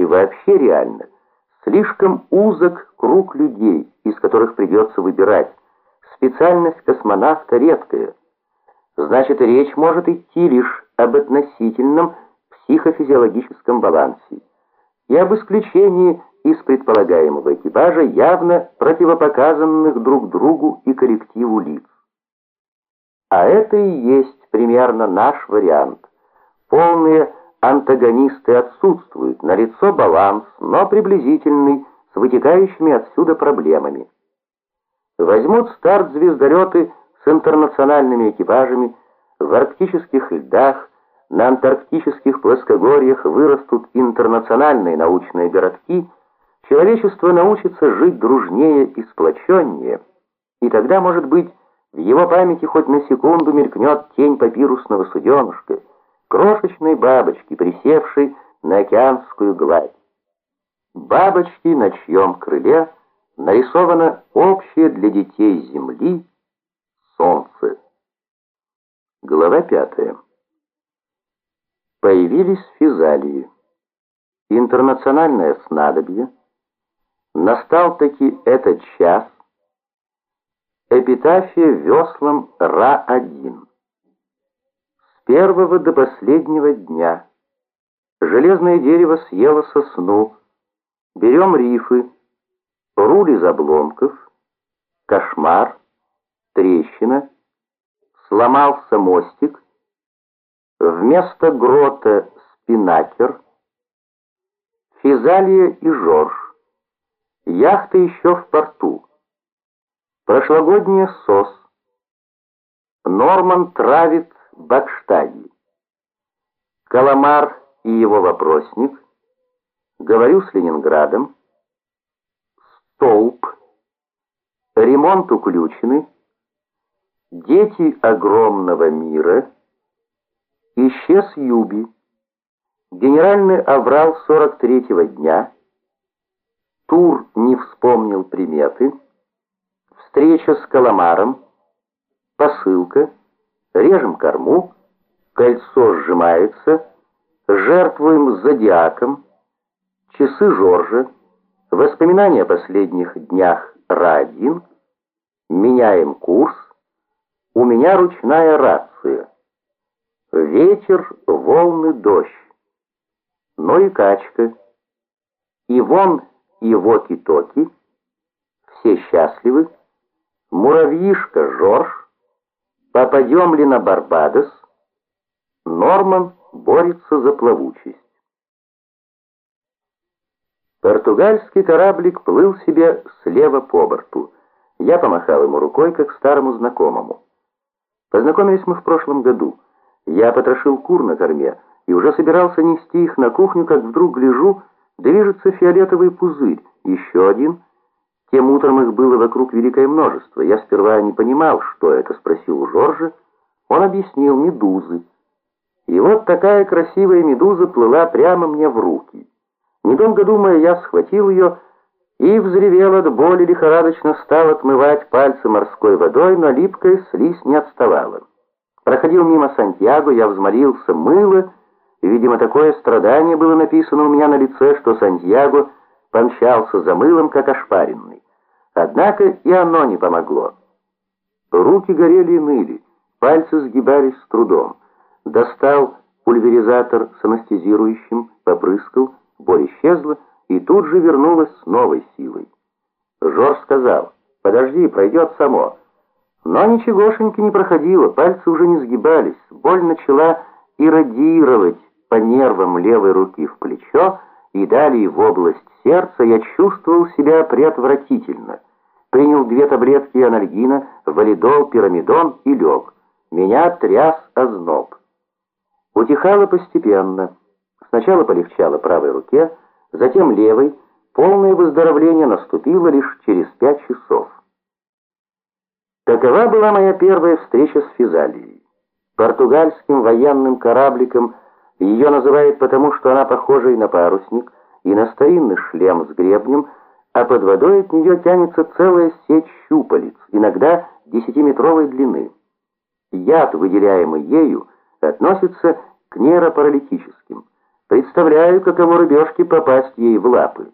если вообще реально, слишком узок круг людей, из которых придется выбирать. Специальность космонавта редкая. Значит, речь может идти лишь об относительном психофизиологическом балансе и об исключении из предполагаемого экипажа явно противопоказанных друг другу и коллективу лиц. А это и есть примерно наш вариант. Полные антагонисты отсутствуют, налицо баланс, но приблизительный, с вытекающими отсюда проблемами. Возьмут старт звездолеты с интернациональными экипажами в арктических льдах, на антарктических плоскогорьях вырастут интернациональные научные городки, человечество научится жить дружнее и сплоченнее, и тогда, может быть, в его памяти хоть на секунду мелькнет тень папирусного суденышка, крошечной бабочки, присевшей на океанскую гладь. Бабочки, на чьем крыле нарисовано общее для детей Земли солнце. Глава пятая. Появились физалии. Интернациональное снадобье. Настал таки этот час. Эпитафия веслом Ра-1. Первого до последнего дня. Железное дерево съело сосну. Берем рифы. Руль из обломков. Кошмар. Трещина. Сломался мостик. Вместо грота спинакер, Физалия и Жорж. Яхта еще в порту. Прошлогодняя СОС. Норман травит Бакштаги. Каламар и его вопросник. Говорю с Ленинградом. Столб. Ремонт уключены. Дети огромного мира. Исчез Юби. Генеральный оврал 43-го дня. Тур не вспомнил приметы. Встреча с Каламаром. Посылка. Режем корму. Кольцо сжимается. Жертвуем зодиаком. Часы Жоржа. Воспоминания о последних днях Ра-1. Меняем курс. У меня ручная рация. Ветер, волны, дождь. Но и качка. И вон и воки-токи. Все счастливы. Муравьишка Жорж. Попадем ли на Барбадос? Норман борется за плавучесть. Португальский кораблик плыл себе слева по борту. Я помахал ему рукой, как старому знакомому. Познакомились мы в прошлом году. Я потрошил кур на корме и уже собирался нести их на кухню, как вдруг гляжу, движется фиолетовый пузырь, еще один. Тем утром их было вокруг великое множество. Я сперва не понимал, что это, спросил у Жоржа. Он объяснил, медузы. И вот такая красивая медуза плыла прямо мне в руки. Недолго думая, я схватил ее и взревел от боли, лихорадочно стал отмывать пальцы морской водой, но липкая слизь не отставала. Проходил мимо Сантьяго, я взмолился мыло, и, видимо, такое страдание было написано у меня на лице, что Сантьяго помчался за мылом, как ошпаренный. Однако и оно не помогло. Руки горели и ныли, пальцы сгибались с трудом. Достал пульверизатор с анестезирующим, попрыскал, боль исчезла и тут же вернулась с новой силой. Жорж сказал, «Подожди, пройдет само». Но ничегошеньки не проходило, пальцы уже не сгибались, боль начала иррадировать по нервам левой руки в плечо и далее в область сердца, я чувствовал себя преотвратительно. Принял две таблетки анальгина, валидол, пирамидон и лег. Меня тряс озноб. Утихало постепенно. Сначала полегчало правой руке, затем левой. Полное выздоровление наступило лишь через пять часов. Такова была моя первая встреча с Физалией. Португальским военным корабликом ее называют потому, что она похожа и на парусник, и на старинный шлем с гребнем, а под водой от нее тянется целая сеть щупалец, иногда десятиметровой длины. Яд, выделяемый ею, относится к нейропаралитическим. Представляю, каково рыбешке попасть ей в лапы.